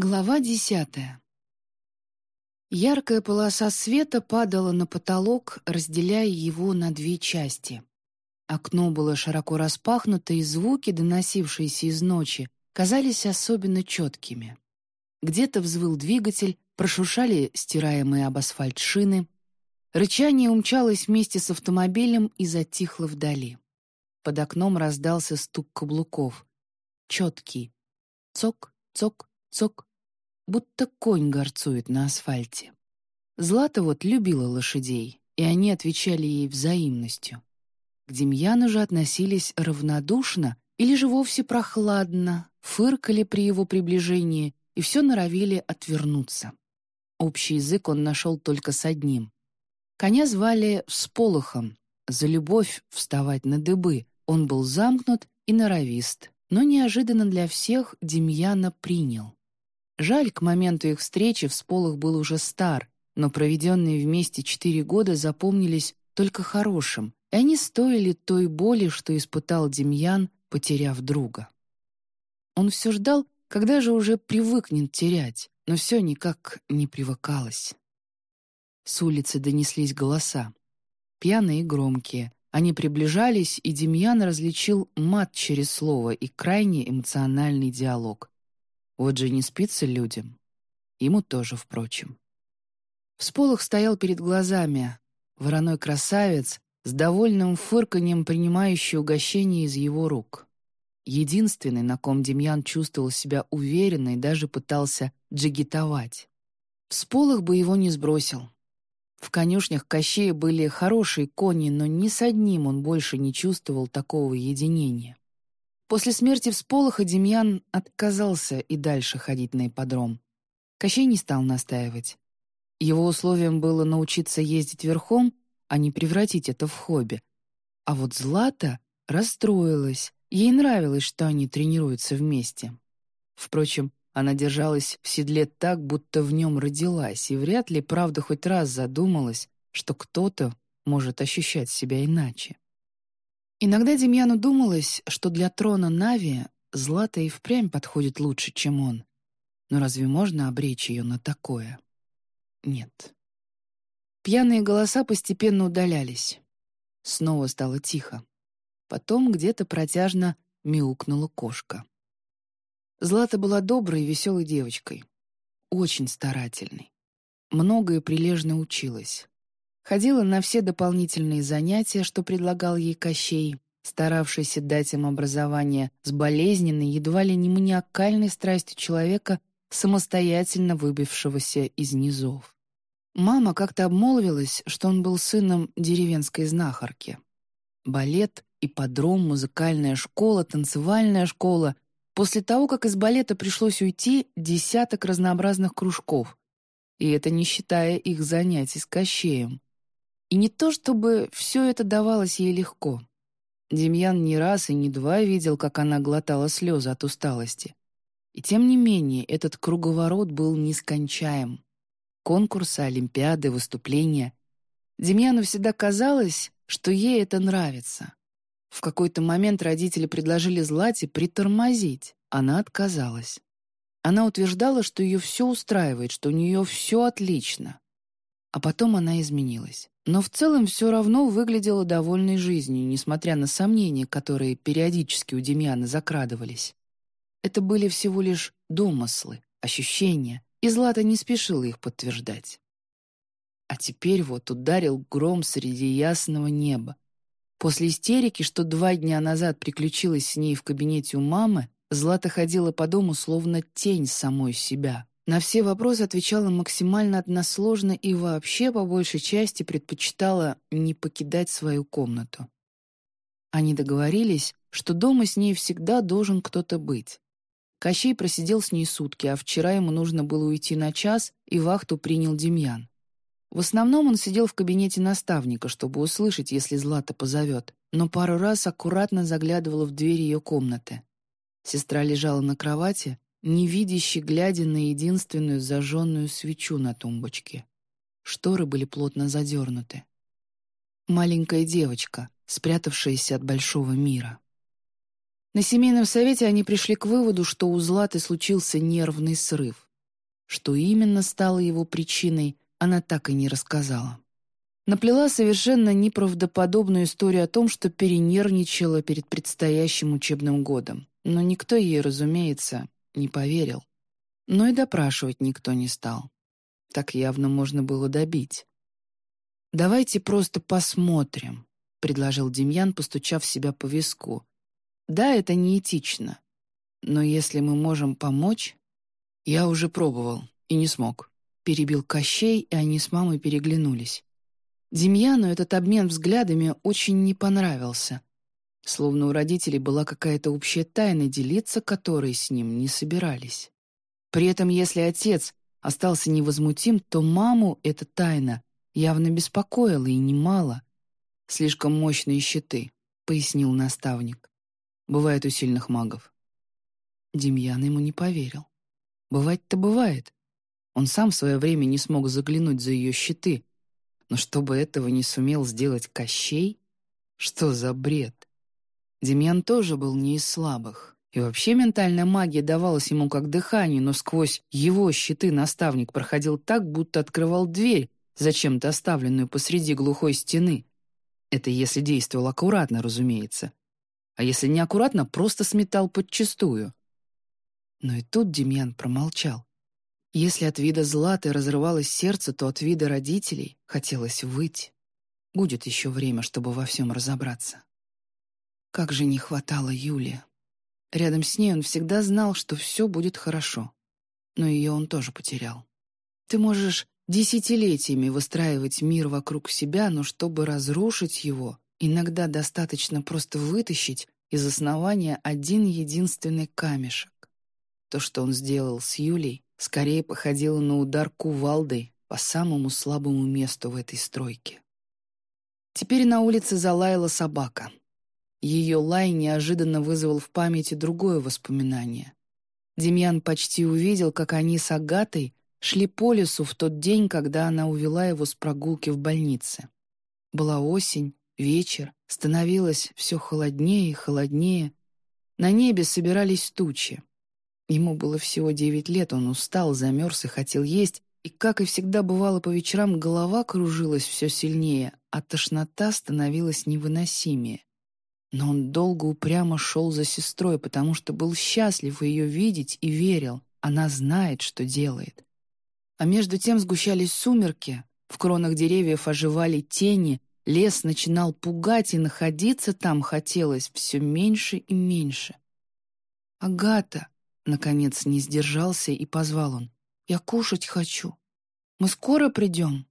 Глава десятая. Яркая полоса света падала на потолок, разделяя его на две части. Окно было широко распахнуто, и звуки, доносившиеся из ночи, казались особенно четкими. Где-то взвыл двигатель, прошуршали стираемые об асфальт шины. Рычание умчалось вместе с автомобилем и затихло вдали. Под окном раздался стук каблуков. Четкий. Цок, цок, цок будто конь горцует на асфальте. Злата вот любила лошадей, и они отвечали ей взаимностью. К Демьяну же относились равнодушно или же вовсе прохладно, фыркали при его приближении и все норовили отвернуться. Общий язык он нашел только с одним. Коня звали Всполохом. За любовь вставать на дыбы он был замкнут и норовист, но неожиданно для всех Демьяна принял. Жаль, к моменту их встречи Всполох был уже стар, но проведенные вместе четыре года запомнились только хорошим, и они стоили той боли, что испытал Демьян, потеряв друга. Он все ждал, когда же уже привыкнет терять, но все никак не привыкалось. С улицы донеслись голоса. Пьяные и громкие. Они приближались, и Демьян различил мат через слово и крайне эмоциональный диалог. Вот же не спится людям. Ему тоже, впрочем. Всполох стоял перед глазами. Вороной красавец с довольным фырканьем, принимающий угощение из его рук. Единственный, на ком Демьян чувствовал себя уверенно и даже пытался джигитовать. Всполох бы его не сбросил. В конюшнях Кощея были хорошие кони, но ни с одним он больше не чувствовал такого единения. После смерти всполоха Демьян отказался и дальше ходить на ипподром. Кощей не стал настаивать. Его условием было научиться ездить верхом, а не превратить это в хобби. А вот Злата расстроилась. Ей нравилось, что они тренируются вместе. Впрочем, она держалась в седле так, будто в нем родилась, и вряд ли, правда, хоть раз задумалась, что кто-то может ощущать себя иначе. Иногда Демьяну думалось, что для трона Нави Злата и впрямь подходит лучше, чем он. Но разве можно обречь ее на такое? Нет. Пьяные голоса постепенно удалялись. Снова стало тихо. Потом где-то протяжно мяукнула кошка. Злата была доброй и веселой девочкой. Очень старательной. Многое прилежно училась. Ходила на все дополнительные занятия, что предлагал ей Кощей, старавшийся дать им образование с болезненной, едва ли не маниакальной страстью человека, самостоятельно выбившегося из низов. Мама как-то обмолвилась, что он был сыном деревенской знахарки. Балет, ипподром, музыкальная школа, танцевальная школа. После того, как из балета пришлось уйти, десяток разнообразных кружков. И это не считая их занятий с Кощеем. И не то чтобы все это давалось ей легко. Демьян не раз и не два видел, как она глотала слезы от усталости. И тем не менее этот круговорот был нескончаем. Конкурсы, олимпиады, выступления. Демьяну всегда казалось, что ей это нравится. В какой-то момент родители предложили Злате притормозить. Она отказалась. Она утверждала, что ее все устраивает, что у нее все отлично. А потом она изменилась но в целом все равно выглядела довольной жизнью, несмотря на сомнения, которые периодически у Демьяна закрадывались. Это были всего лишь домыслы, ощущения, и Злата не спешила их подтверждать. А теперь вот ударил гром среди ясного неба. После истерики, что два дня назад приключилась с ней в кабинете у мамы, Злата ходила по дому словно тень самой себя. На все вопросы отвечала максимально односложно и вообще, по большей части, предпочитала не покидать свою комнату. Они договорились, что дома с ней всегда должен кто-то быть. Кощей просидел с ней сутки, а вчера ему нужно было уйти на час, и вахту принял Демьян. В основном он сидел в кабинете наставника, чтобы услышать, если Злата позовет, но пару раз аккуратно заглядывала в дверь ее комнаты. Сестра лежала на кровати, невидяще глядя на единственную зажженную свечу на тумбочке. Шторы были плотно задернуты. Маленькая девочка, спрятавшаяся от большого мира. На семейном совете они пришли к выводу, что у Златы случился нервный срыв. Что именно стало его причиной, она так и не рассказала. Наплела совершенно неправдоподобную историю о том, что перенервничала перед предстоящим учебным годом. Но никто ей, разумеется, не поверил. Но и допрашивать никто не стал. Так явно можно было добить. «Давайте просто посмотрим», — предложил Демьян, постучав себя по виску. «Да, это неэтично. Но если мы можем помочь...» «Я уже пробовал и не смог», — перебил Кощей, и они с мамой переглянулись. Демьяну этот обмен взглядами очень не понравился. Словно у родителей была какая-то общая тайна, делиться которой с ним не собирались. При этом, если отец остался невозмутим, то маму эта тайна явно беспокоила и немало. «Слишком мощные щиты», — пояснил наставник. «Бывает у сильных магов». Демьян ему не поверил. «Бывать-то бывает. Он сам в свое время не смог заглянуть за ее щиты, но чтобы этого не сумел сделать Кощей? Что за бред? Демьян тоже был не из слабых. И вообще ментальная магия давалась ему как дыхание, но сквозь его щиты наставник проходил так, будто открывал дверь, зачем-то оставленную посреди глухой стены. Это если действовал аккуратно, разумеется. А если неаккуратно, просто сметал подчистую. Но и тут Демьян промолчал. Если от вида Златы разрывалось сердце, то от вида родителей хотелось выть. Будет еще время, чтобы во всем разобраться. Как же не хватало Юли. Рядом с ней он всегда знал, что все будет хорошо. Но ее он тоже потерял. Ты можешь десятилетиями выстраивать мир вокруг себя, но чтобы разрушить его, иногда достаточно просто вытащить из основания один единственный камешек. То, что он сделал с Юлей, скорее походило на удар кувалдой по самому слабому месту в этой стройке. Теперь на улице залаяла собака. Ее лай неожиданно вызвал в памяти другое воспоминание. Демьян почти увидел, как они с Агатой шли по лесу в тот день, когда она увела его с прогулки в больнице. Была осень, вечер, становилось все холоднее и холоднее. На небе собирались тучи. Ему было всего девять лет, он устал, замерз и хотел есть, и, как и всегда бывало по вечерам, голова кружилась все сильнее, а тошнота становилась невыносимее. Но он долго упрямо шел за сестрой, потому что был счастлив ее видеть и верил. Она знает, что делает. А между тем сгущались сумерки, в кронах деревьев оживали тени, лес начинал пугать, и находиться там хотелось все меньше и меньше. «Агата!» — наконец не сдержался и позвал он. «Я кушать хочу. Мы скоро придем?»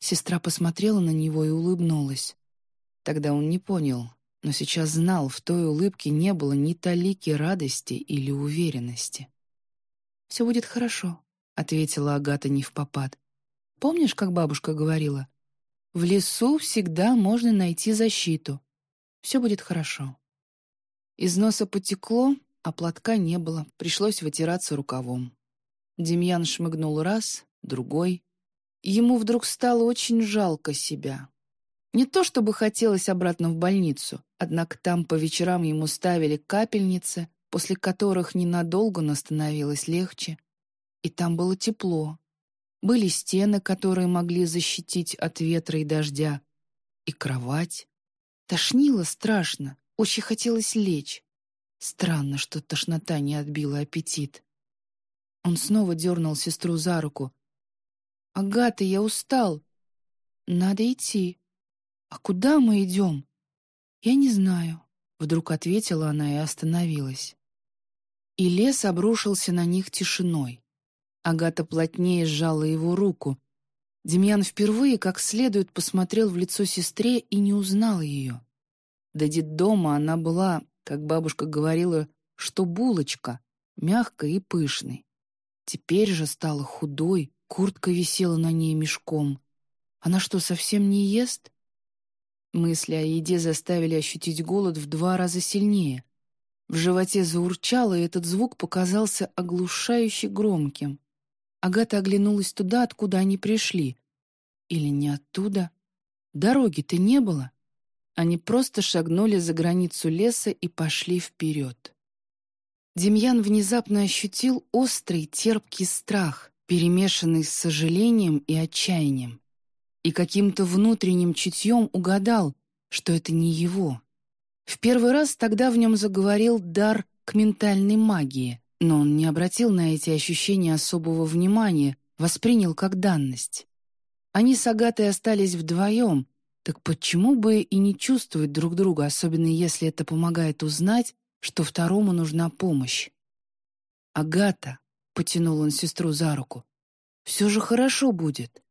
Сестра посмотрела на него и улыбнулась. Тогда он не понял, но сейчас знал, в той улыбке не было ни талики радости или уверенности. «Все будет хорошо», — ответила Агата не в попад. «Помнишь, как бабушка говорила? В лесу всегда можно найти защиту. Все будет хорошо». Из носа потекло, а платка не было, пришлось вытираться рукавом. Демьян шмыгнул раз, другой. Ему вдруг стало очень жалко себя. Не то чтобы хотелось обратно в больницу, однако там по вечерам ему ставили капельницы, после которых ненадолго, но становилось легче. И там было тепло. Были стены, которые могли защитить от ветра и дождя. И кровать. Тошнило страшно, очень хотелось лечь. Странно, что тошнота не отбила аппетит. Он снова дернул сестру за руку. «Агата, я устал. Надо идти», «А куда мы идем?» «Я не знаю», — вдруг ответила она и остановилась. И лес обрушился на них тишиной. Агата плотнее сжала его руку. Демьян впервые как следует посмотрел в лицо сестре и не узнал ее. До дома она была, как бабушка говорила, что булочка, мягкой и пышной. Теперь же стала худой, куртка висела на ней мешком. Она что, совсем не ест? Мысли о еде заставили ощутить голод в два раза сильнее. В животе заурчало, и этот звук показался оглушающе громким. Агата оглянулась туда, откуда они пришли. Или не оттуда? Дороги-то не было. Они просто шагнули за границу леса и пошли вперед. Демьян внезапно ощутил острый, терпкий страх, перемешанный с сожалением и отчаянием. И каким-то внутренним чутьем угадал, что это не его. В первый раз тогда в нем заговорил дар к ментальной магии, но он не обратил на эти ощущения особого внимания, воспринял как данность. Они с Агатой остались вдвоем, так почему бы и не чувствовать друг друга, особенно если это помогает узнать, что второму нужна помощь? «Агата», — потянул он сестру за руку, — «все же хорошо будет.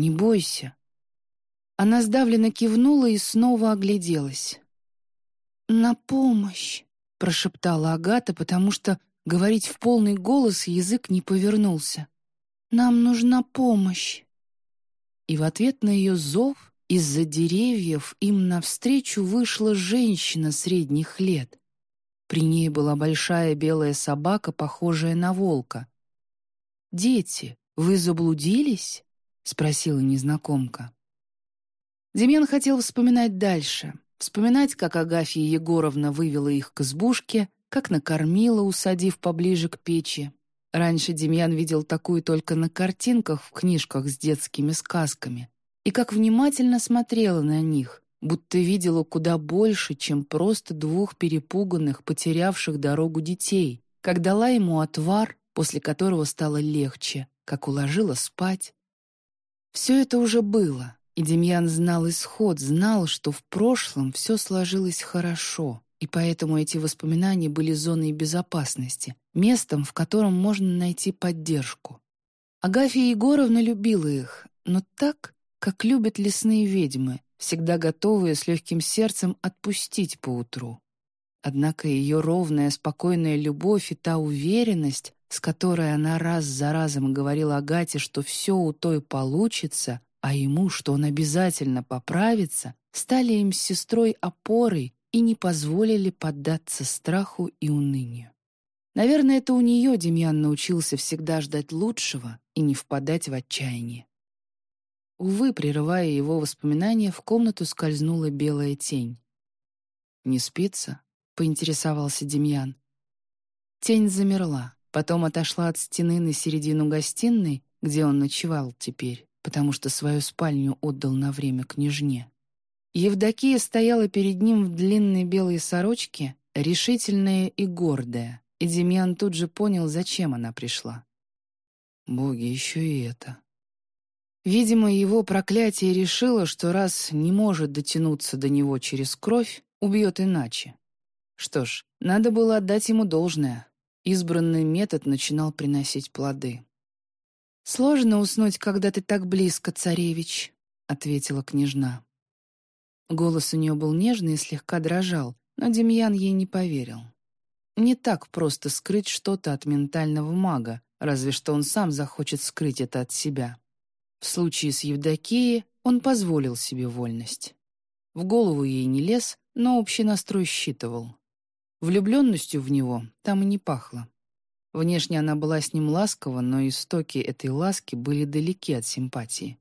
Не бойся». Она сдавленно кивнула и снова огляделась. «На помощь», — прошептала Агата, потому что говорить в полный голос язык не повернулся. «Нам нужна помощь». И в ответ на ее зов из-за деревьев им навстречу вышла женщина средних лет. При ней была большая белая собака, похожая на волка. «Дети, вы заблудились?» — спросила незнакомка. Демьян хотел вспоминать дальше, вспоминать, как Агафья Егоровна вывела их к избушке, как накормила, усадив поближе к печи. Раньше Демьян видел такую только на картинках в книжках с детскими сказками и как внимательно смотрела на них, будто видела куда больше, чем просто двух перепуганных, потерявших дорогу детей, как дала ему отвар, после которого стало легче, как уложила спать. Все это уже было, и Демьян знал исход, знал, что в прошлом все сложилось хорошо, и поэтому эти воспоминания были зоной безопасности, местом, в котором можно найти поддержку. Агафья Егоровна любила их, но так, как любят лесные ведьмы, всегда готовые с легким сердцем отпустить поутру. Однако ее ровная, спокойная любовь и та уверенность, с которой она раз за разом говорила Агате, что все у той получится, а ему, что он обязательно поправится, стали им с сестрой опорой и не позволили поддаться страху и унынию. Наверное, это у нее Демьян научился всегда ждать лучшего и не впадать в отчаяние. Увы, прерывая его воспоминания, в комнату скользнула белая тень. «Не спится?» — поинтересовался Демьян. Тень замерла, потом отошла от стены на середину гостиной, где он ночевал теперь, потому что свою спальню отдал на время княжне. Евдокия стояла перед ним в длинной белой сорочке, решительная и гордая, и Демьян тут же понял, зачем она пришла. «Боги, еще и это», Видимо, его проклятие решило, что раз не может дотянуться до него через кровь, убьет иначе. Что ж, надо было отдать ему должное. Избранный метод начинал приносить плоды. «Сложно уснуть, когда ты так близко, царевич», — ответила княжна. Голос у нее был нежный и слегка дрожал, но Демьян ей не поверил. Не так просто скрыть что-то от ментального мага, разве что он сам захочет скрыть это от себя. В случае с Евдокией он позволил себе вольность. В голову ей не лез, но общий настрой считывал. Влюбленностью в него там и не пахло. Внешне она была с ним ласкова, но истоки этой ласки были далеки от симпатии.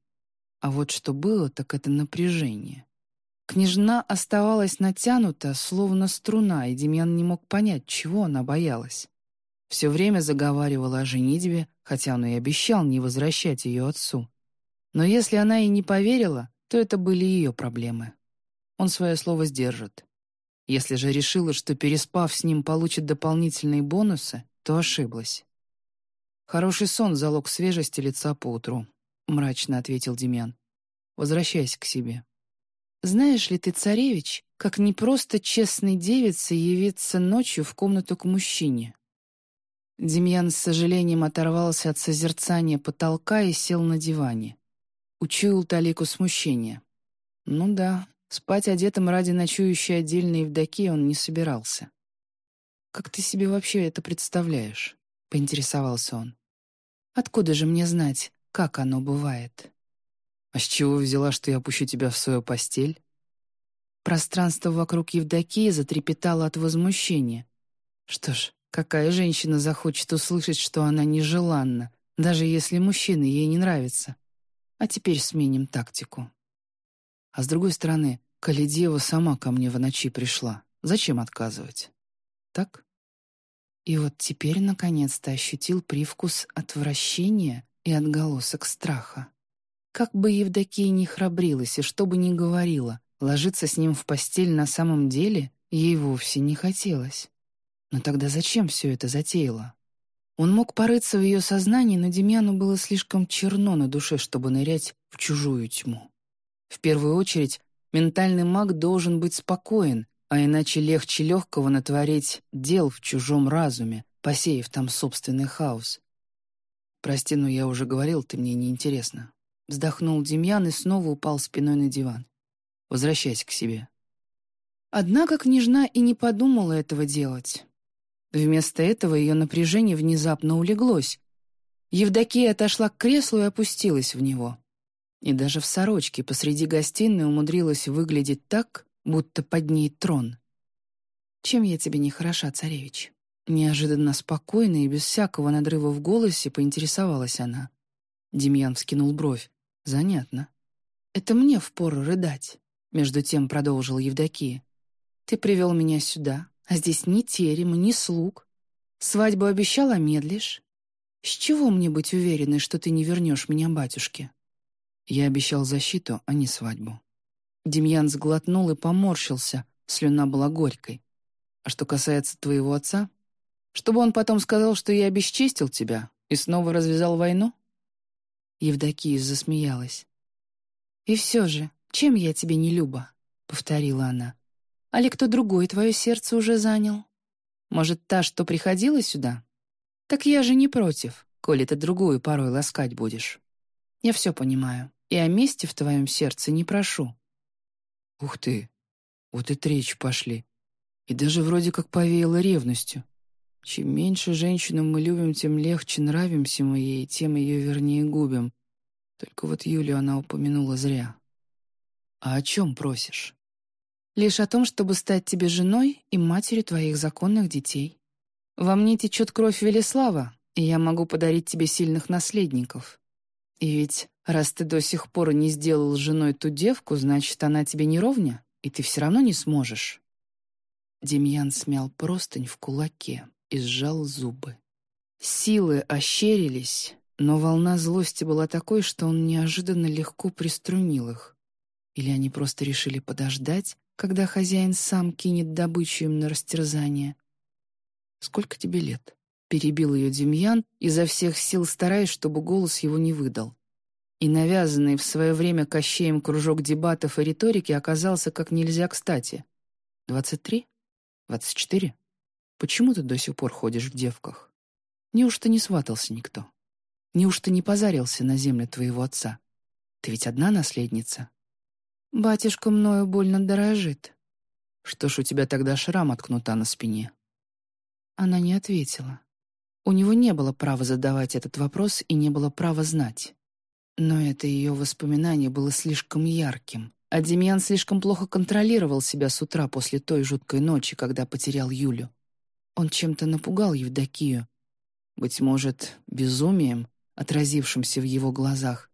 А вот что было, так это напряжение. Княжна оставалась натянута, словно струна, и Демьян не мог понять, чего она боялась. Все время заговаривала о женитьбе, хотя он и обещал не возвращать ее отцу. Но если она и не поверила, то это были ее проблемы. Он свое слово сдержит. Если же решила, что, переспав с ним, получит дополнительные бонусы, то ошиблась. «Хороший сон — залог свежести лица поутру», — мрачно ответил Демьян. «Возвращайся к себе». «Знаешь ли ты, царевич, как не просто честной девице явиться ночью в комнату к мужчине?» Демьян с сожалением оторвался от созерцания потолка и сел на диване. Учуял талику смущения. Ну да, спать одетым ради ночующей отдельной Евдокии он не собирался. «Как ты себе вообще это представляешь?» — поинтересовался он. «Откуда же мне знать, как оно бывает?» «А с чего взяла, что я пущу тебя в свою постель?» Пространство вокруг Евдокии затрепетало от возмущения. Что ж, какая женщина захочет услышать, что она нежеланна, даже если мужчина ей не нравится? А теперь сменим тактику. А с другой стороны, Калидева сама ко мне в ночи пришла. Зачем отказывать? Так? И вот теперь наконец-то ощутил привкус отвращения и отголосок страха. Как бы Евдокия ни храбрилась и что бы ни говорила, ложиться с ним в постель на самом деле ей вовсе не хотелось. Но тогда зачем все это затеяло? Он мог порыться в ее сознании, но Демьяну было слишком черно на душе, чтобы нырять в чужую тьму. В первую очередь, ментальный маг должен быть спокоен, а иначе легче легкого натворить дел в чужом разуме, посеяв там собственный хаос. «Прости, но я уже говорил, ты мне неинтересна». Вздохнул Демьян и снова упал спиной на диван. «Возвращайся к себе». Однако княжна и не подумала этого делать. Вместо этого ее напряжение внезапно улеглось. Евдокия отошла к креслу и опустилась в него. И даже в сорочке посреди гостиной умудрилась выглядеть так, будто под ней трон. «Чем я тебе не хороша, царевич?» Неожиданно спокойно и без всякого надрыва в голосе поинтересовалась она. Демьян вскинул бровь. «Занятно. Это мне впору рыдать», — между тем продолжил Евдокия. «Ты привел меня сюда, а здесь ни терема, ни слуг. Свадьбу обещал, а медлишь. С чего мне быть уверенной, что ты не вернешь меня батюшке?» Я обещал защиту, а не свадьбу. Демьян сглотнул и поморщился, слюна была горькой. «А что касается твоего отца, чтобы он потом сказал, что я обесчестил тебя и снова развязал войну?» Евдокия засмеялась. «И все же, чем я тебе не люба?» — повторила она. Али кто другой твое сердце уже занял? Может, та, что приходила сюда? Так я же не против, коли ты другую порой ласкать будешь. Я все понимаю, и о месте в твоем сердце не прошу». «Ух ты! Вот и речь пошли. И даже вроде как повеяло ревностью. Чем меньше женщину мы любим, тем легче нравимся мы ей, тем ее вернее губим. Только вот Юлю она упомянула зря. А о чем просишь? Лишь о том, чтобы стать тебе женой и матерью твоих законных детей. Во мне течет кровь Велеслава, и я могу подарить тебе сильных наследников. И ведь, раз ты до сих пор не сделал женой ту девку, значит, она тебе не ровня, и ты все равно не сможешь». Демьян смял простынь в кулаке и сжал зубы. Силы ощерились, но волна злости была такой, что он неожиданно легко приструнил их. Или они просто решили подождать, когда хозяин сам кинет добычу им на растерзание. «Сколько тебе лет?» — перебил ее Демьян, изо всех сил стараясь, чтобы голос его не выдал. И навязанный в свое время Кощеем кружок дебатов и риторики оказался как нельзя кстати. «Двадцать три? Двадцать четыре? Почему ты до сих пор ходишь в девках? Неужто не сватался никто? Неужто не позарился на землю твоего отца? Ты ведь одна наследница?» Батюшка мною больно дорожит. Что ж у тебя тогда шрам от кнута на спине? Она не ответила. У него не было права задавать этот вопрос и не было права знать. Но это ее воспоминание было слишком ярким, а Демьян слишком плохо контролировал себя с утра после той жуткой ночи, когда потерял Юлю. Он чем-то напугал Евдокию. Быть может, безумием, отразившимся в его глазах.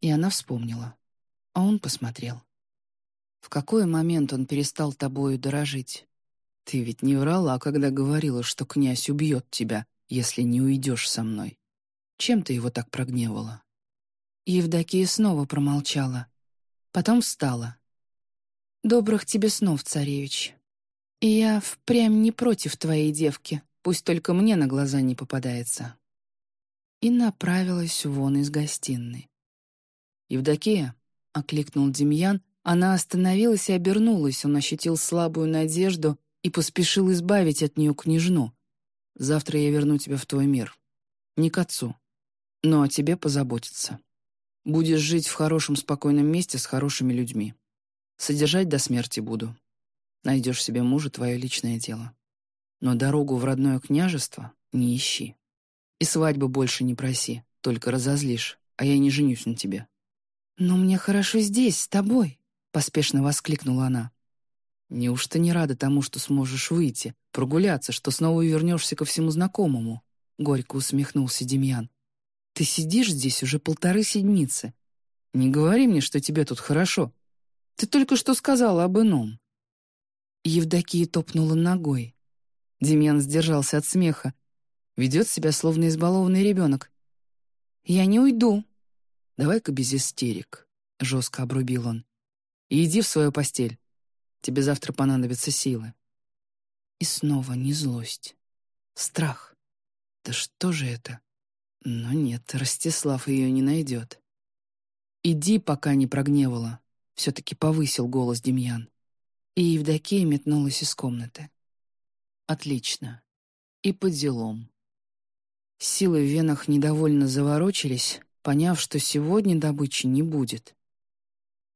И она вспомнила. А он посмотрел. В какой момент он перестал тобою дорожить? Ты ведь не врала, когда говорила, что князь убьет тебя, если не уйдешь со мной. Чем ты его так прогневала?» Евдокия снова промолчала. Потом встала. «Добрых тебе снов, царевич. И я впрямь не против твоей девки, пусть только мне на глаза не попадается». И направилась вон из гостиной. «Евдокия», — окликнул Демьян, она остановилась и обернулась, он ощутил слабую надежду и поспешил избавить от нее княжну. «Завтра я верну тебя в твой мир. Не к отцу, но о тебе позаботиться. Будешь жить в хорошем спокойном месте с хорошими людьми. Содержать до смерти буду. Найдешь себе мужа — твое личное дело. Но дорогу в родное княжество не ищи. И свадьбы больше не проси, только разозлишь, а я не женюсь на тебе». «Но мне хорошо здесь, с тобой», — поспешно воскликнула она. «Неужто не рада тому, что сможешь выйти, прогуляться, что снова вернешься ко всему знакомому?» — горько усмехнулся Демьян. «Ты сидишь здесь уже полторы седмицы. Не говори мне, что тебе тут хорошо. Ты только что сказала об ином». Евдокия топнула ногой. Демьян сдержался от смеха. Ведет себя, словно избалованный ребенок. «Я не уйду». «Давай-ка без истерик», — жестко обрубил он. «И иди в свою постель. Тебе завтра понадобятся силы». И снова не злость. Страх. Да что же это? Но нет, Ростислав ее не найдет. «Иди, пока не прогневала», — все-таки повысил голос Демьян. И Евдокия метнулась из комнаты. «Отлично. И по делам». Силы в венах недовольно заворочились, поняв, что сегодня добычи не будет.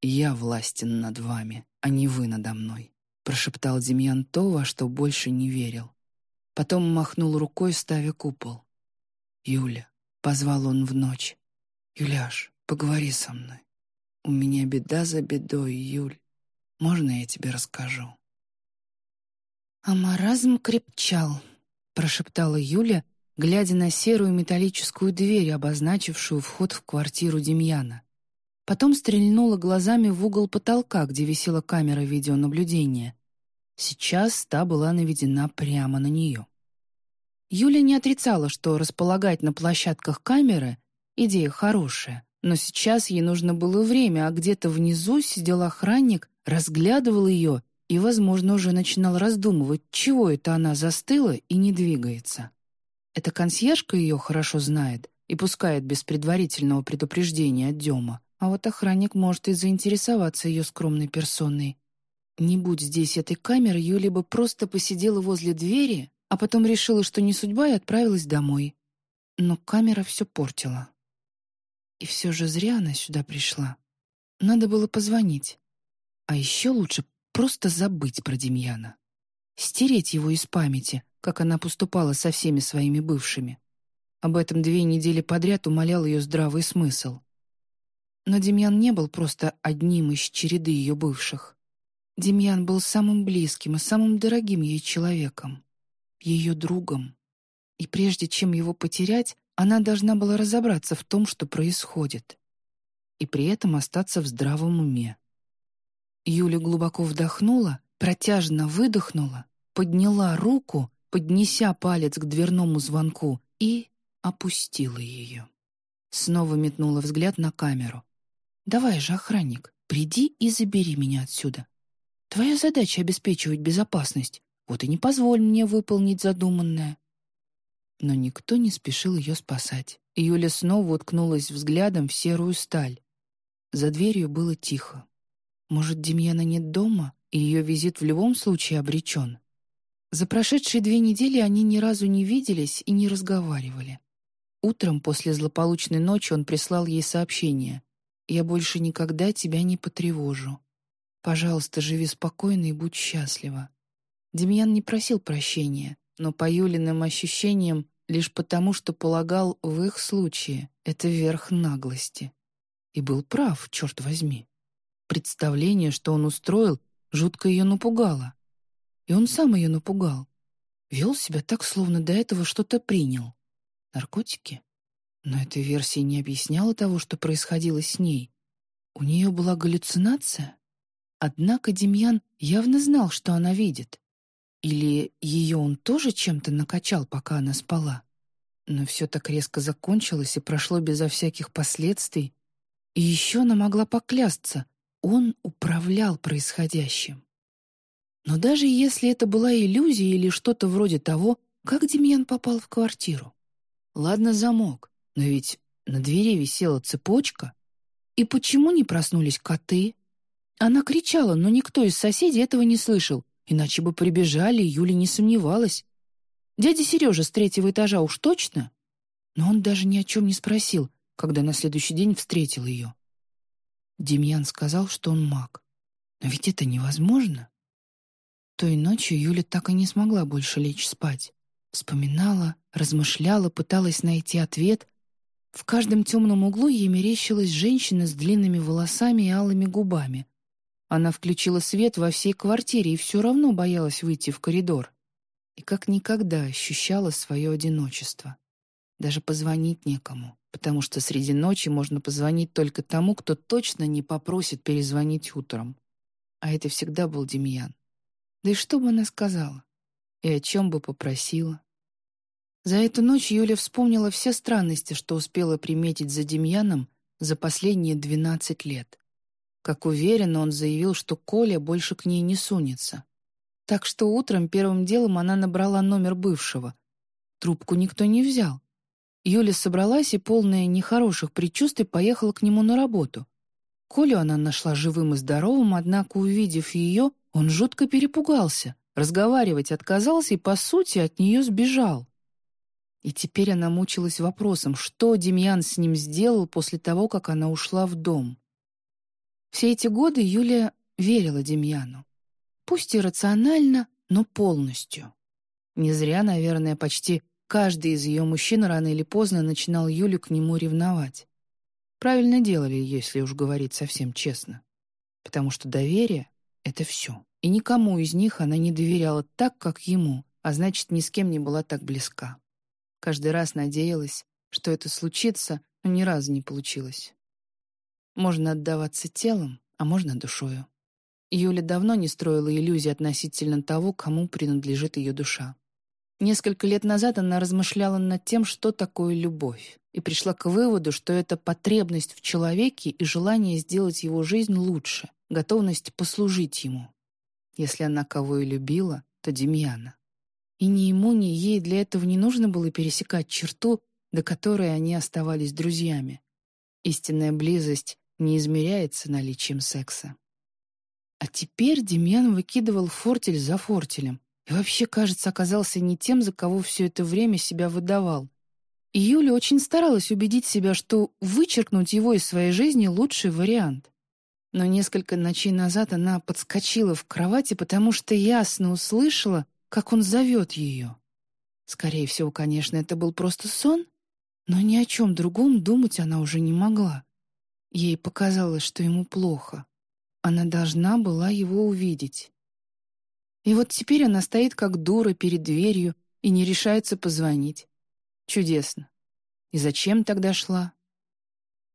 «Я властен над вами, а не вы надо мной», — прошептал Демьян то, во что больше не верил. Потом махнул рукой, ставя купол. «Юля», — позвал он в ночь. «Юляш, поговори со мной. У меня беда за бедой, Юль. Можно я тебе расскажу?» «А крепчал», — прошептала Юля, глядя на серую металлическую дверь, обозначившую вход в квартиру Демьяна. Потом стрельнула глазами в угол потолка, где висела камера видеонаблюдения. Сейчас та была наведена прямо на нее. Юля не отрицала, что располагать на площадках камеры — идея хорошая, но сейчас ей нужно было время, а где-то внизу сидел охранник, разглядывал ее и, возможно, уже начинал раздумывать, чего это она застыла и не двигается. Эта консьержка ее хорошо знает и пускает без предварительного предупреждения от Дема, а вот охранник может и заинтересоваться ее скромной персоной. Не будь здесь этой камеры, Юля бы просто посидела возле двери, а потом решила, что не судьба, и отправилась домой. Но камера все портила. И все же зря она сюда пришла. Надо было позвонить. А еще лучше просто забыть про Демьяна. Стереть его из памяти, как она поступала со всеми своими бывшими. Об этом две недели подряд умолял ее здравый смысл. Но Демьян не был просто одним из череды ее бывших. Демьян был самым близким и самым дорогим ей человеком, ее другом. И прежде чем его потерять, она должна была разобраться в том, что происходит, и при этом остаться в здравом уме. Юля глубоко вдохнула, протяжно выдохнула, подняла руку, поднеся палец к дверному звонку, и опустила ее. Снова метнула взгляд на камеру. «Давай же, охранник, приди и забери меня отсюда. Твоя задача — обеспечивать безопасность. Вот и не позволь мне выполнить задуманное». Но никто не спешил ее спасать. Юля снова уткнулась взглядом в серую сталь. За дверью было тихо. Может, Демьяна нет дома, и ее визит в любом случае обречен? За прошедшие две недели они ни разу не виделись и не разговаривали. Утром после злополучной ночи он прислал ей сообщение. «Я больше никогда тебя не потревожу. Пожалуйста, живи спокойно и будь счастлива. Демьян не просил прощения, но по Юлиным ощущениям лишь потому, что полагал в их случае это верх наглости. И был прав, черт возьми. Представление, что он устроил, жутко ее напугало. И он сам ее напугал. Вел себя так, словно до этого что-то принял. Наркотики? Но эта версия не объясняла того, что происходило с ней. У нее была галлюцинация? Однако Демьян явно знал, что она видит. Или ее он тоже чем-то накачал, пока она спала? Но все так резко закончилось и прошло безо всяких последствий. И еще она могла поклясться, он управлял происходящим. Но даже если это была иллюзия или что-то вроде того, как Демьян попал в квартиру? Ладно, замок, но ведь на двери висела цепочка. И почему не проснулись коты? Она кричала, но никто из соседей этого не слышал, иначе бы прибежали, Юля не сомневалась. Дядя Сережа с третьего этажа уж точно? Но он даже ни о чем не спросил, когда на следующий день встретил ее. Демьян сказал, что он маг. Но ведь это невозможно. Той ночью Юля так и не смогла больше лечь спать. Вспоминала, размышляла, пыталась найти ответ. В каждом темном углу ей мерещилась женщина с длинными волосами и алыми губами, она включила свет во всей квартире и все равно боялась выйти в коридор. И как никогда ощущала свое одиночество. Даже позвонить некому, потому что среди ночи можно позвонить только тому, кто точно не попросит перезвонить утром. А это всегда был Демьян. Да и что бы она сказала? и о чем бы попросила. За эту ночь Юля вспомнила все странности, что успела приметить за Демьяном за последние двенадцать лет. Как уверенно он заявил, что Коля больше к ней не сунется. Так что утром первым делом она набрала номер бывшего. Трубку никто не взял. Юля собралась и, полная нехороших предчувствий, поехала к нему на работу. Колю она нашла живым и здоровым, однако, увидев ее, он жутко перепугался, разговаривать отказался и, по сути, от нее сбежал. И теперь она мучилась вопросом, что Демьян с ним сделал после того, как она ушла в дом. Все эти годы Юля верила Демьяну. Пусть и рационально, но полностью. Не зря, наверное, почти Каждый из ее мужчин рано или поздно начинал Юлю к нему ревновать. Правильно делали, если уж говорить совсем честно. Потому что доверие — это все. И никому из них она не доверяла так, как ему, а значит, ни с кем не была так близка. Каждый раз надеялась, что это случится, но ни разу не получилось. Можно отдаваться телом, а можно душою. Юля давно не строила иллюзий относительно того, кому принадлежит ее душа. Несколько лет назад она размышляла над тем, что такое любовь, и пришла к выводу, что это потребность в человеке и желание сделать его жизнь лучше, готовность послужить ему. Если она кого и любила, то Демьяна. И ни ему, ни ей для этого не нужно было пересекать черту, до которой они оставались друзьями. Истинная близость не измеряется наличием секса. А теперь Демьян выкидывал фортель за фортелем, и вообще, кажется, оказался не тем, за кого все это время себя выдавал. И Юля очень старалась убедить себя, что вычеркнуть его из своей жизни — лучший вариант. Но несколько ночей назад она подскочила в кровати, потому что ясно услышала, как он зовет ее. Скорее всего, конечно, это был просто сон, но ни о чем другом думать она уже не могла. Ей показалось, что ему плохо. Она должна была его увидеть. И вот теперь она стоит как дура перед дверью и не решается позвонить. Чудесно. И зачем тогда шла?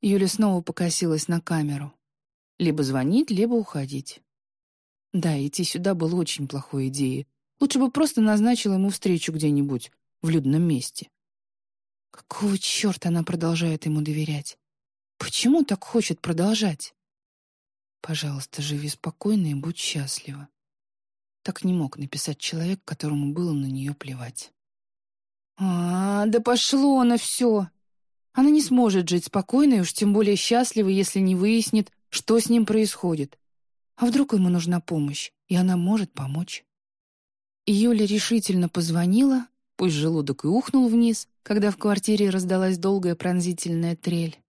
Юля снова покосилась на камеру. Либо звонить, либо уходить. Да, идти сюда было очень плохой идеей. Лучше бы просто назначила ему встречу где-нибудь, в людном месте. Какого черта она продолжает ему доверять? Почему так хочет продолжать? Пожалуйста, живи спокойно и будь счастлива. Так не мог написать человек, которому было на нее плевать. А, да пошло на все. Она не сможет жить спокойно и уж тем более счастливо, если не выяснит, что с ним происходит. А вдруг ему нужна помощь, и она может помочь? И Юля решительно позвонила, пусть желудок и ухнул вниз, когда в квартире раздалась долгая пронзительная трель.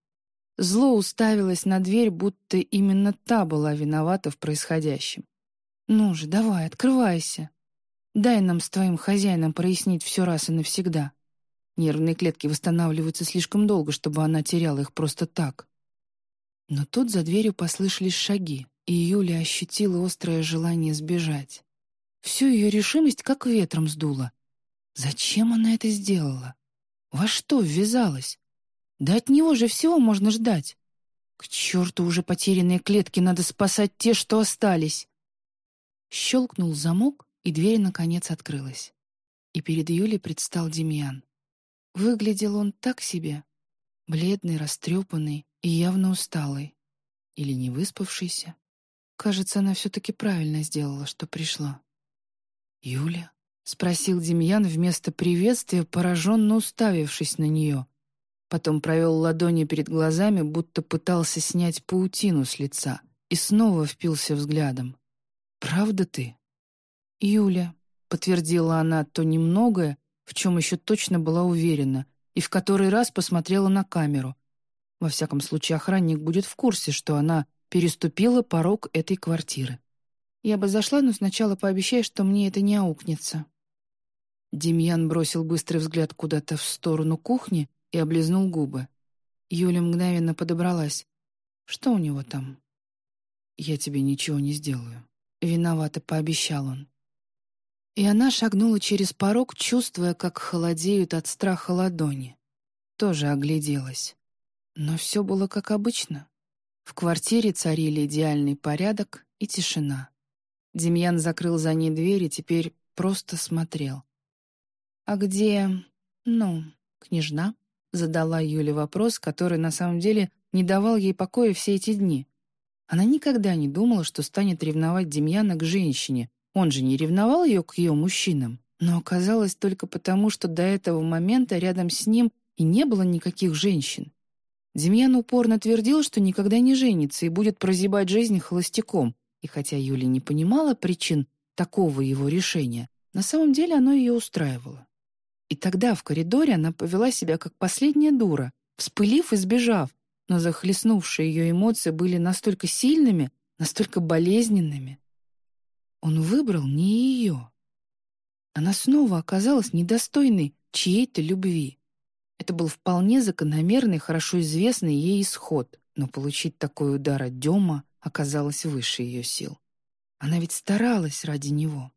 Зло уставилось на дверь, будто именно та была виновата в происходящем. «Ну же, давай, открывайся. Дай нам с твоим хозяином прояснить все раз и навсегда. Нервные клетки восстанавливаются слишком долго, чтобы она теряла их просто так». Но тут за дверью послышались шаги, и Юля ощутила острое желание сбежать. Всю ее решимость как ветром сдуло. Зачем она это сделала? Во что ввязалась? Да от него же всего можно ждать. К черту уже потерянные клетки, надо спасать те, что остались. Щелкнул замок, и дверь, наконец, открылась. И перед Юлей предстал Демьян. Выглядел он так себе. Бледный, растрепанный и явно усталый. Или не выспавшийся. Кажется, она все-таки правильно сделала, что пришла. «Юля?» — спросил Демьян вместо приветствия, пораженно уставившись на нее. Потом провел ладони перед глазами, будто пытался снять паутину с лица, и снова впился взглядом. «Правда ты?» «Юля», — подтвердила она то немногое, в чем еще точно была уверена, и в который раз посмотрела на камеру. Во всяком случае, охранник будет в курсе, что она переступила порог этой квартиры. Я бы зашла, но сначала пообещай, что мне это не аукнется. Демьян бросил быстрый взгляд куда-то в сторону кухни и облизнул губы. Юля мгновенно подобралась. «Что у него там?» «Я тебе ничего не сделаю», Виновато пообещал он. И она шагнула через порог, чувствуя, как холодеют от страха ладони. Тоже огляделась. Но все было как обычно. В квартире царили идеальный порядок и тишина. Демьян закрыл за ней дверь и теперь просто смотрел. «А где... ну, княжна?» — задала Юля вопрос, который на самом деле не давал ей покоя все эти дни. Она никогда не думала, что станет ревновать Демьяна к женщине. Он же не ревновал ее к ее мужчинам. Но оказалось только потому, что до этого момента рядом с ним и не было никаких женщин. Демьян упорно твердил, что никогда не женится и будет прозябать жизнь холостяком, и хотя Юля не понимала причин такого его решения, на самом деле оно ее устраивало. И тогда в коридоре она повела себя как последняя дура, вспылив и сбежав, но захлестнувшие ее эмоции были настолько сильными, настолько болезненными. Он выбрал не ее. Она снова оказалась недостойной чьей-то любви. Это был вполне закономерный, хорошо известный ей исход, но получить такой удар от Дема оказалось выше ее сил. Она ведь старалась ради него,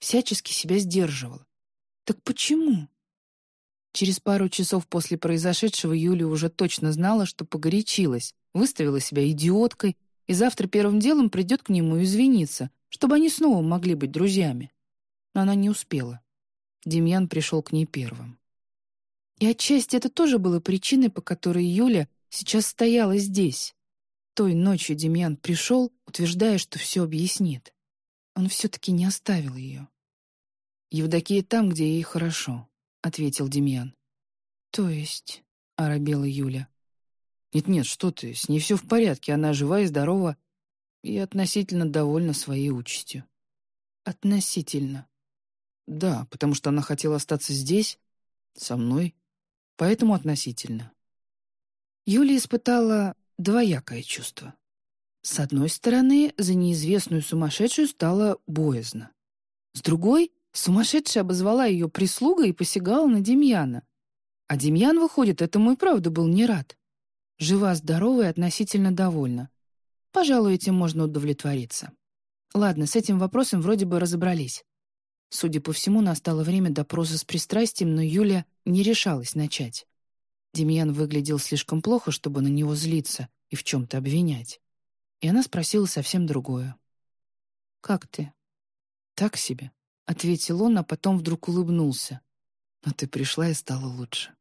всячески себя сдерживала. Так почему? Через пару часов после произошедшего Юля уже точно знала, что погорячилась, выставила себя идиоткой и завтра первым делом придет к нему извиниться, чтобы они снова могли быть друзьями. Но она не успела. Демьян пришел к ней первым. И отчасти это тоже было причиной, по которой Юля сейчас стояла здесь. Той ночью Демьян пришел, утверждая, что все объяснит. Он все-таки не оставил ее. «Евдокия там, где ей хорошо», — ответил Демьян. «То есть?» — оробела Юля. «Нет-нет, что ты, с ней все в порядке, она жива и здорова и относительно довольна своей участью». «Относительно?» «Да, потому что она хотела остаться здесь, со мной, поэтому относительно. Юля испытала двоякое чувство. С одной стороны, за неизвестную сумасшедшую стало боязно. С другой, сумасшедшая обозвала ее прислугой и посягала на Демьяна. А Демьян, выходит, этому и правда был не рад. Жива-здорова и относительно довольна. Пожалуй, этим можно удовлетвориться. Ладно, с этим вопросом вроде бы разобрались. Судя по всему, настало время допроса с пристрастием, но Юля не решалась начать. Демьян выглядел слишком плохо, чтобы на него злиться и в чем-то обвинять. И она спросила совсем другое. «Как ты?» «Так себе», — ответил он, а потом вдруг улыбнулся. «Но ты пришла и стало лучше.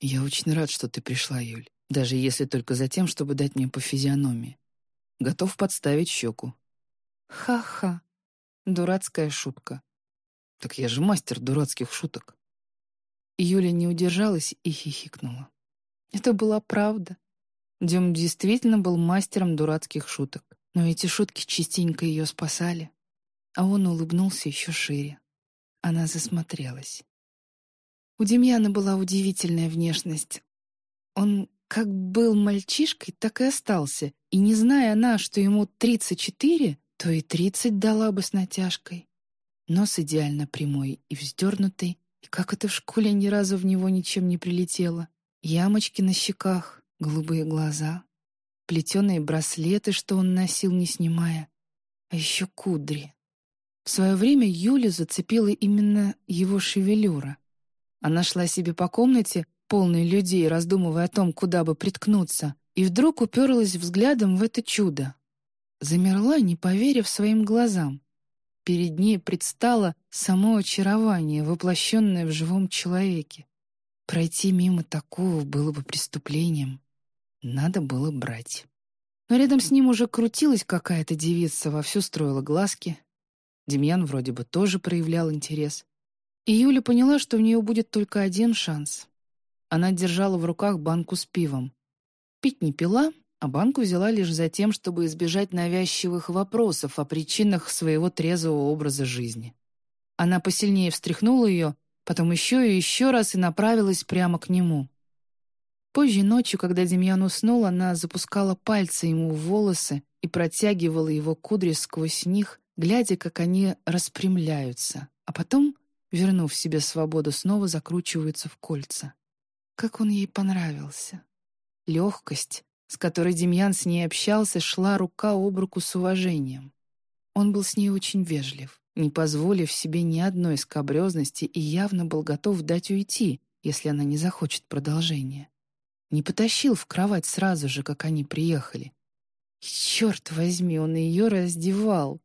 Я очень рад, что ты пришла, Юль, даже если только за тем, чтобы дать мне по физиономии. Готов подставить щеку». «Ха-ха, дурацкая шутка», так я же мастер дурацких шуток. Юля не удержалась и хихикнула. Это была правда. Дем действительно был мастером дурацких шуток, но эти шутки частенько ее спасали. А он улыбнулся еще шире. Она засмотрелась. У Демьяна была удивительная внешность. Он как был мальчишкой, так и остался. И не зная она, что ему 34, то и 30 дала бы с натяжкой. Нос идеально прямой и вздернутый, и как это в школе ни разу в него ничем не прилетело. Ямочки на щеках, голубые глаза, плетеные браслеты, что он носил, не снимая, а еще кудри. В свое время Юля зацепила именно его шевелюра. Она шла себе по комнате, полной людей, раздумывая о том, куда бы приткнуться, и вдруг уперлась взглядом в это чудо. Замерла, не поверив своим глазам. Перед ней предстало само очарование, воплощенное в живом человеке. Пройти мимо такого было бы преступлением. Надо было брать. Но рядом с ним уже крутилась какая-то девица, вовсю строила глазки. Демьян вроде бы тоже проявлял интерес. И Юля поняла, что у нее будет только один шанс. Она держала в руках банку с пивом. Пить не пила, а банку взяла лишь за тем, чтобы избежать навязчивых вопросов о причинах своего трезвого образа жизни. Она посильнее встряхнула ее, потом еще и еще раз и направилась прямо к нему. Позже ночью, когда Демьян уснул, она запускала пальцы ему в волосы и протягивала его кудри сквозь них, глядя, как они распрямляются, а потом, вернув себе свободу, снова закручиваются в кольца. Как он ей понравился. Легкость, с которой Демьян с ней общался, шла рука об руку с уважением. Он был с ней очень вежлив, не позволив себе ни одной скабрезности и явно был готов дать уйти, если она не захочет продолжения. Не потащил в кровать сразу же, как они приехали. черт возьми, он ее раздевал.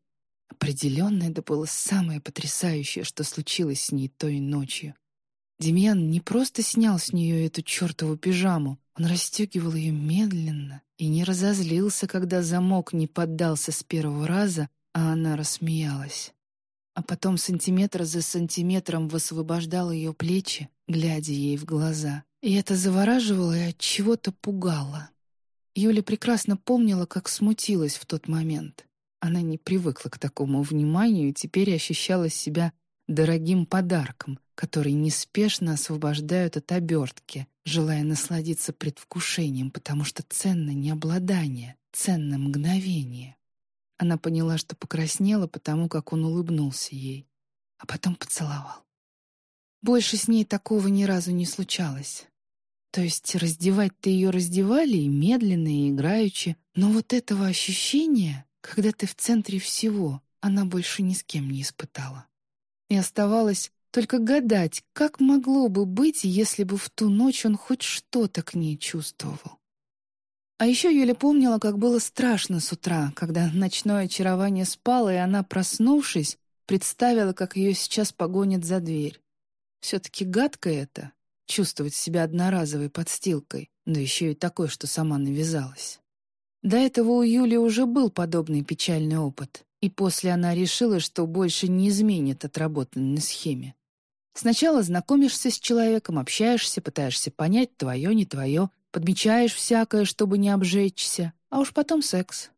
Определенно, это было самое потрясающее, что случилось с ней той ночью. Демьян не просто снял с нее эту чертову пижаму, он расстегивал ее медленно и не разозлился, когда замок не поддался с первого раза, а она рассмеялась. А потом сантиметр за сантиметром высвобождал ее плечи, глядя ей в глаза. И это завораживало и от чего-то пугало. Юля прекрасно помнила, как смутилась в тот момент. Она не привыкла к такому вниманию и теперь ощущала себя дорогим подарком, который неспешно освобождают от обертки, желая насладиться предвкушением, потому что ценно не обладание, ценно мгновение. Она поняла, что покраснела, потому как он улыбнулся ей, а потом поцеловал. Больше с ней такого ни разу не случалось. То есть раздевать-то ее раздевали и медленно, и играючи, но вот этого ощущения когда ты в центре всего, она больше ни с кем не испытала. И оставалось только гадать, как могло бы быть, если бы в ту ночь он хоть что-то к ней чувствовал. А еще Юля помнила, как было страшно с утра, когда ночное очарование спало, и она, проснувшись, представила, как ее сейчас погонят за дверь. Все-таки гадко это — чувствовать себя одноразовой подстилкой, да еще и такой, что сама навязалась. До этого у Юли уже был подобный печальный опыт, и после она решила, что больше не изменит отработанной схеме. Сначала знакомишься с человеком, общаешься, пытаешься понять, твое, не твое, подмечаешь всякое, чтобы не обжечься, а уж потом секс.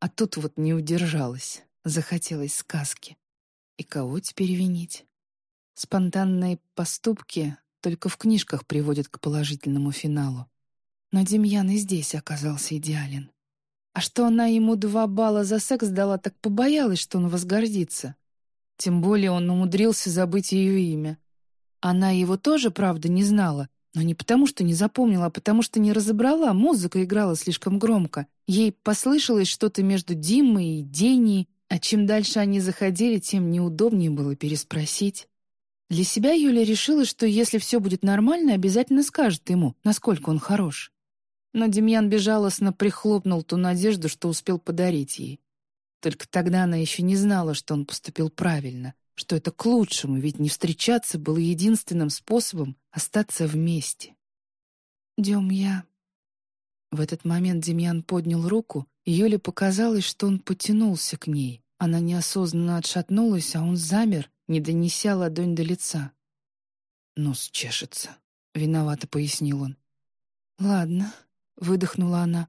А тут вот не удержалась, захотелось сказки. И кого теперь винить? Спонтанные поступки только в книжках приводят к положительному финалу. Но Демьян и здесь оказался идеален. А что она ему два балла за секс дала, так побоялась, что он возгордится. Тем более он умудрился забыть ее имя. Она его тоже, правда, не знала, но не потому, что не запомнила, а потому, что не разобрала, музыка играла слишком громко. Ей послышалось что-то между Димой и Деней, а чем дальше они заходили, тем неудобнее было переспросить. Для себя Юля решила, что если все будет нормально, обязательно скажет ему, насколько он хорош. Но Демьян безжалостно прихлопнул ту надежду, что успел подарить ей. Только тогда она еще не знала, что он поступил правильно, что это к лучшему, ведь не встречаться было единственным способом остаться вместе. «Дем, я...» В этот момент Демьян поднял руку, и Юле показалось, что он потянулся к ней. Она неосознанно отшатнулась, а он замер, не донеся ладонь до лица. «Нос чешется», — виновато пояснил он. «Ладно», — выдохнула она.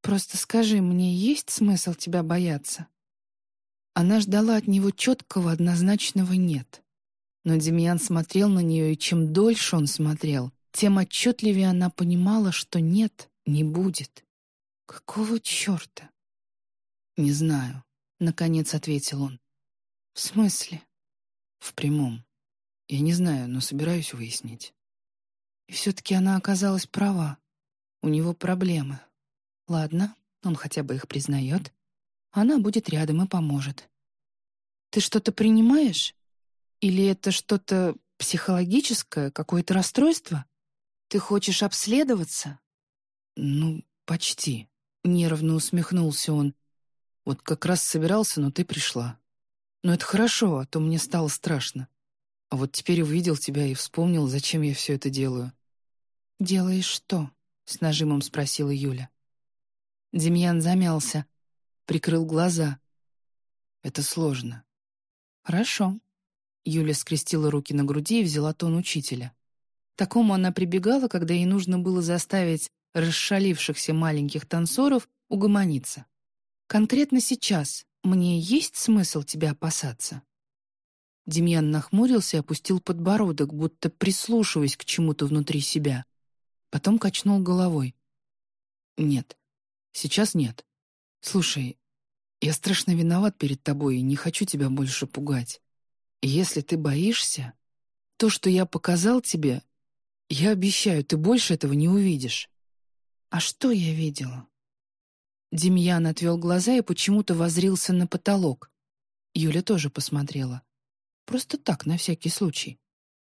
«Просто скажи, мне есть смысл тебя бояться?» Она ждала от него четкого, однозначного «нет». Но Демьян смотрел на нее, и чем дольше он смотрел, тем отчетливее она понимала, что «нет» не будет. «Какого черта?» «Не знаю», — наконец ответил он. «В смысле?» «В прямом. Я не знаю, но собираюсь выяснить». И все-таки она оказалась права. У него проблемы. Ладно, он хотя бы их признает. Она будет рядом и поможет. Ты что-то принимаешь? Или это что-то психологическое, какое-то расстройство? Ты хочешь обследоваться? Ну, почти. Нервно усмехнулся он. Вот как раз собирался, но ты пришла. Но это хорошо, а то мне стало страшно. А вот теперь увидел тебя и вспомнил, зачем я все это делаю. Делаешь что? — с нажимом спросила Юля. Демьян замялся, прикрыл глаза. «Это сложно». «Хорошо». Юля скрестила руки на груди и взяла тон учителя. такому она прибегала, когда ей нужно было заставить расшалившихся маленьких танцоров угомониться. «Конкретно сейчас мне есть смысл тебя опасаться?» Демьян нахмурился и опустил подбородок, будто прислушиваясь к чему-то внутри себя. Потом качнул головой. «Нет, сейчас нет. Слушай, я страшно виноват перед тобой и не хочу тебя больше пугать. И если ты боишься, то, что я показал тебе, я обещаю, ты больше этого не увидишь». «А что я видела?» Демьян отвел глаза и почему-то возрился на потолок. Юля тоже посмотрела. Просто так, на всякий случай.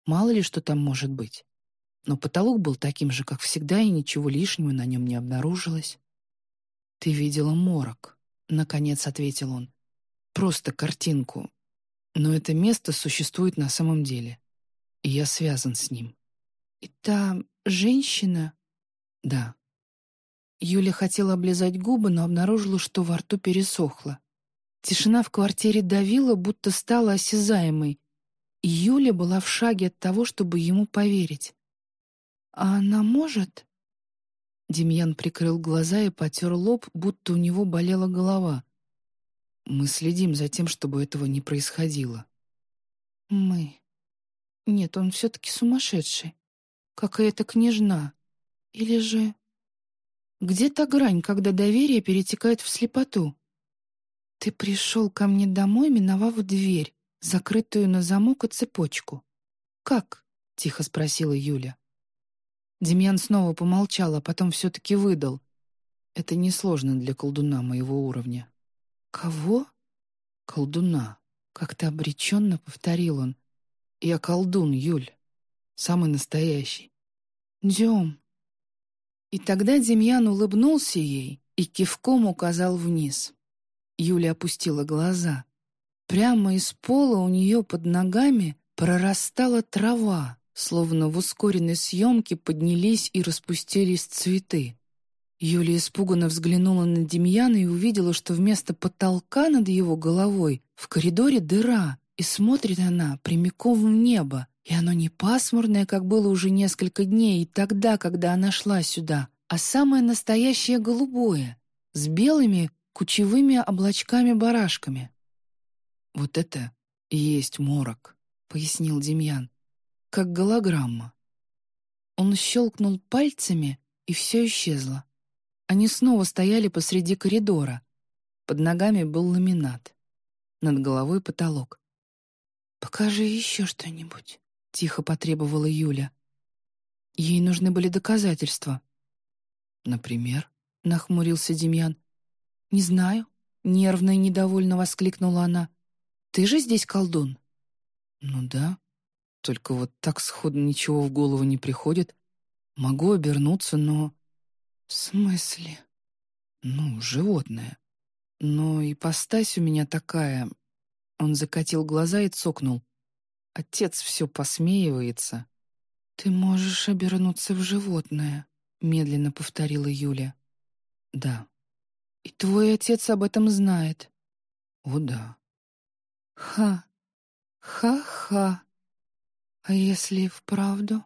Мало ли, что там может быть но потолок был таким же, как всегда, и ничего лишнего на нем не обнаружилось. «Ты видела морок», — наконец ответил он. просто картинку. Но это место существует на самом деле. И я связан с ним. И та женщина? Да. Юля хотела облизать губы, но обнаружила, что во рту пересохло. Тишина в квартире давила, будто стала осязаемой, и Юля была в шаге от того, чтобы ему поверить. «А она может?» Демьян прикрыл глаза и потер лоб, будто у него болела голова. «Мы следим за тем, чтобы этого не происходило». «Мы...» «Нет, он все-таки сумасшедший. Какая-то княжна. Или же...» «Где та грань, когда доверие перетекает в слепоту?» «Ты пришел ко мне домой, миновав дверь, закрытую на замок и цепочку. Как?» — тихо спросила Юля. Демьян снова помолчал, а потом все-таки выдал. «Это несложно для колдуна моего уровня». «Кого?» «Колдуна», — как-то обреченно повторил он. «Я колдун, Юль. Самый настоящий». «Дем». И тогда Демьян улыбнулся ей и кивком указал вниз. Юля опустила глаза. Прямо из пола у нее под ногами прорастала трава, словно в ускоренной съемке поднялись и распустились цветы. Юлия испуганно взглянула на Демьяна и увидела, что вместо потолка над его головой в коридоре дыра, и смотрит она прямиком в небо, и оно не пасмурное, как было уже несколько дней, и тогда, когда она шла сюда, а самое настоящее голубое, с белыми кучевыми облачками-барашками. «Вот это и есть морок», — пояснил Демьян, — «как голограмма». Он щелкнул пальцами, и все исчезло. Они снова стояли посреди коридора. Под ногами был ламинат. Над головой потолок. «Покажи еще что-нибудь», — тихо потребовала Юля. Ей нужны были доказательства. «Например?» — нахмурился Демьян. «Не знаю», — нервно и недовольно воскликнула она. «Ты же здесь колдун?» «Ну да. Только вот так сходу ничего в голову не приходит. Могу обернуться, но...» «В смысле?» «Ну, животное. Но ипостась у меня такая...» Он закатил глаза и цокнул. Отец все посмеивается. «Ты можешь обернуться в животное», — медленно повторила Юля. «Да». И твой отец об этом знает. О, да. Ха. Ха-ха. А если вправду?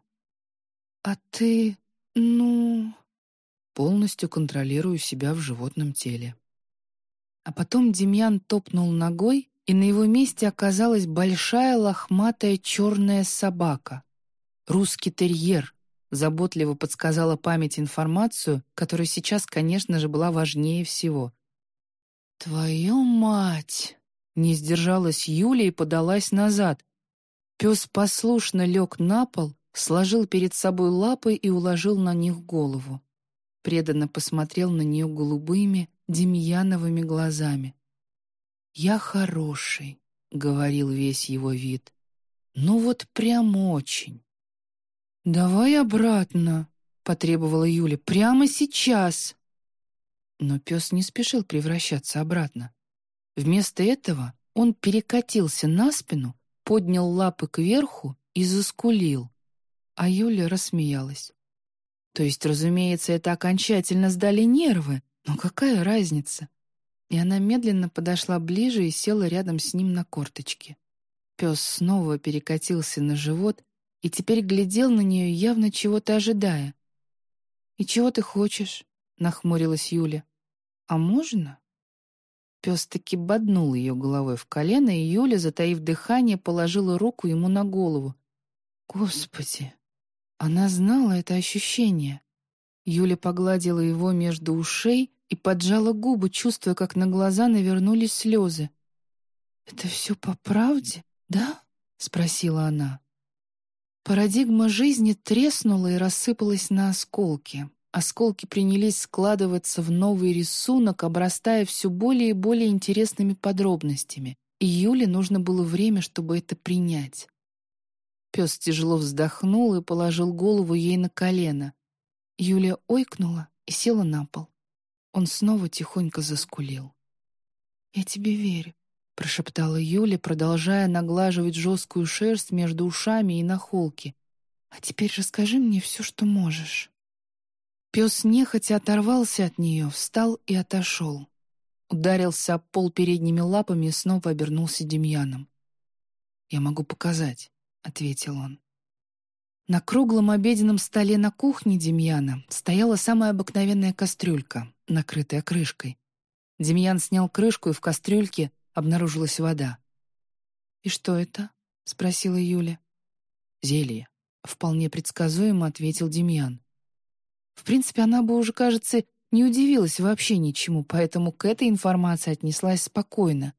А ты, ну... Полностью контролирую себя в животном теле. А потом Демьян топнул ногой, и на его месте оказалась большая лохматая черная собака. Русский терьер, заботливо подсказала память информацию, которая сейчас, конечно же, была важнее всего. «Твою мать!» — не сдержалась Юля и подалась назад. Пес послушно лег на пол, сложил перед собой лапы и уложил на них голову. Преданно посмотрел на нее голубыми, демьяновыми глазами. «Я хороший», — говорил весь его вид. «Ну вот прям очень». «Давай обратно», — потребовала Юля, — «прямо сейчас». Но пес не спешил превращаться обратно. Вместо этого он перекатился на спину, поднял лапы кверху и заскулил. А Юля рассмеялась. То есть, разумеется, это окончательно сдали нервы, но какая разница? И она медленно подошла ближе и села рядом с ним на корточки. Пес снова перекатился на живот и теперь глядел на нее, явно чего-то ожидая. «И чего ты хочешь?» — нахмурилась Юля. «А можно?» Пес таки боднул ее головой в колено, и Юля, затаив дыхание, положила руку ему на голову. Господи! Она знала это ощущение. Юля погладила его между ушей и поджала губы, чувствуя, как на глаза навернулись слезы. «Это все по правде, да?» — спросила она. Парадигма жизни треснула и рассыпалась на осколки. Осколки принялись складываться в новый рисунок, обрастая все более и более интересными подробностями. И Юле нужно было время, чтобы это принять. Пес тяжело вздохнул и положил голову ей на колено. Юля ойкнула и села на пол. Он снова тихонько заскулил. «Я тебе верю. — прошептала Юля, продолжая наглаживать жесткую шерсть между ушами и на холке. «А теперь расскажи мне все, что можешь». Пес нехотя оторвался от нее, встал и отошел. Ударился об пол передними лапами и снова обернулся Демьяном. «Я могу показать», — ответил он. На круглом обеденном столе на кухне Демьяна стояла самая обыкновенная кастрюлька, накрытая крышкой. Демьян снял крышку, и в кастрюльке обнаружилась вода. «И что это?» — спросила Юля. «Зелье», — вполне предсказуемо ответил Демьян. В принципе, она бы уже, кажется, не удивилась вообще ничему, поэтому к этой информации отнеслась спокойно.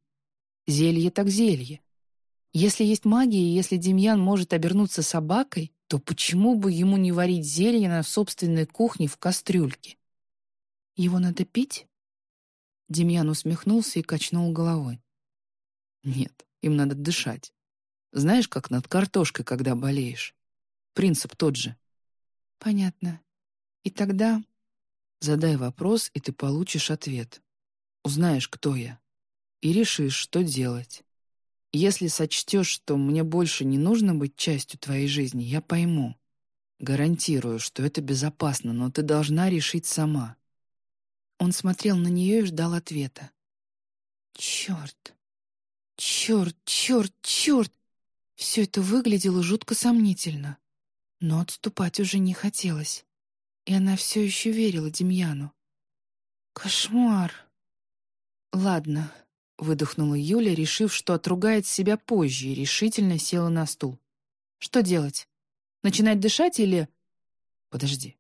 Зелье так зелье. Если есть магия, и если Демьян может обернуться собакой, то почему бы ему не варить зелье на собственной кухне в кастрюльке? Его надо пить? Демьян усмехнулся и качнул головой. Нет, им надо дышать. Знаешь, как над картошкой, когда болеешь? Принцип тот же. Понятно. И тогда... Задай вопрос, и ты получишь ответ. Узнаешь, кто я. И решишь, что делать. Если сочтешь, что мне больше не нужно быть частью твоей жизни, я пойму. Гарантирую, что это безопасно, но ты должна решить сама. Он смотрел на нее и ждал ответа. Черт! Черт, черт, черт! Все это выглядело жутко сомнительно. Но отступать уже не хотелось и она все еще верила Демьяну. «Кошмар!» «Ладно», — выдохнула Юля, решив, что отругает себя позже, и решительно села на стул. «Что делать? Начинать дышать или...» «Подожди».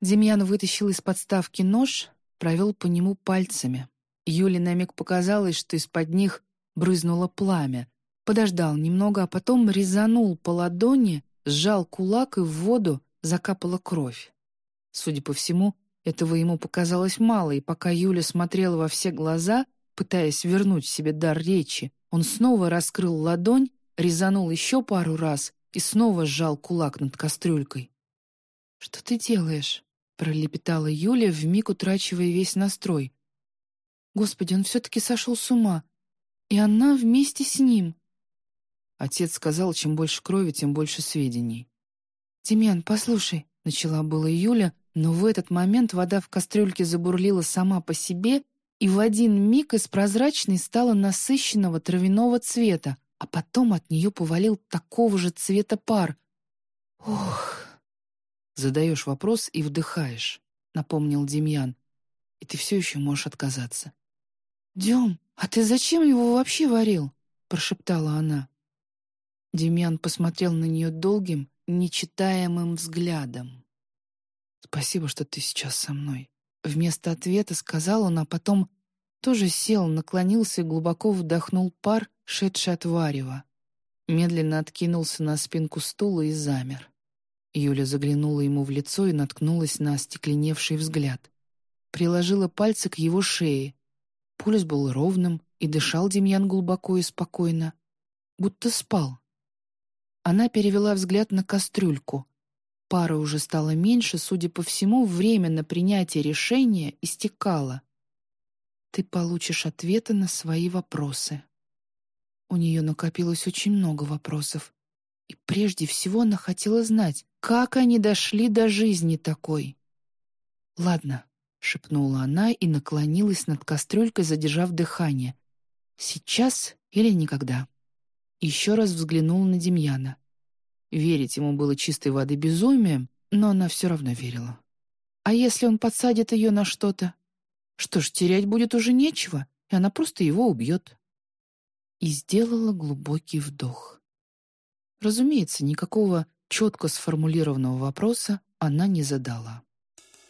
Демьян вытащил из подставки нож, провел по нему пальцами. Юле на миг показалось, что из-под них брызнуло пламя. Подождал немного, а потом резанул по ладони, сжал кулак, и в воду закапала кровь. Судя по всему, этого ему показалось мало, и пока Юля смотрела во все глаза, пытаясь вернуть себе дар речи, он снова раскрыл ладонь, резанул еще пару раз и снова сжал кулак над кастрюлькой. «Что ты делаешь?» — пролепетала Юля, вмиг утрачивая весь настрой. «Господи, он все-таки сошел с ума. И она вместе с ним». Отец сказал, чем больше крови, тем больше сведений. «Демьян, послушай, Начала была Юля, но в этот момент вода в кастрюльке забурлила сама по себе, и в один миг из прозрачной стала насыщенного травяного цвета, а потом от нее повалил такого же цвета пар. «Ох!» «Задаешь вопрос и вдыхаешь», — напомнил Демьян. «И ты все еще можешь отказаться». «Дем, а ты зачем его вообще варил?» — прошептала она. Демьян посмотрел на нее долгим, нечитаемым взглядом. «Спасибо, что ты сейчас со мной». Вместо ответа сказал он, а потом тоже сел, наклонился и глубоко вдохнул пар, шедший от варева. Медленно откинулся на спинку стула и замер. Юля заглянула ему в лицо и наткнулась на остекленевший взгляд. Приложила пальцы к его шее. Пульс был ровным, и дышал Демьян глубоко и спокойно, будто спал. Она перевела взгляд на кастрюльку. Пара уже стала меньше, судя по всему, время на принятие решения истекало. Ты получишь ответы на свои вопросы. У нее накопилось очень много вопросов. И прежде всего она хотела знать, как они дошли до жизни такой. «Ладно», — шепнула она и наклонилась над кастрюлькой, задержав дыхание. «Сейчас или никогда?» Еще раз взглянула на Демьяна. Верить ему было чистой воды безумием, но она все равно верила. А если он подсадит ее на что-то? Что ж, терять будет уже нечего, и она просто его убьет. И сделала глубокий вдох. Разумеется, никакого четко сформулированного вопроса она не задала.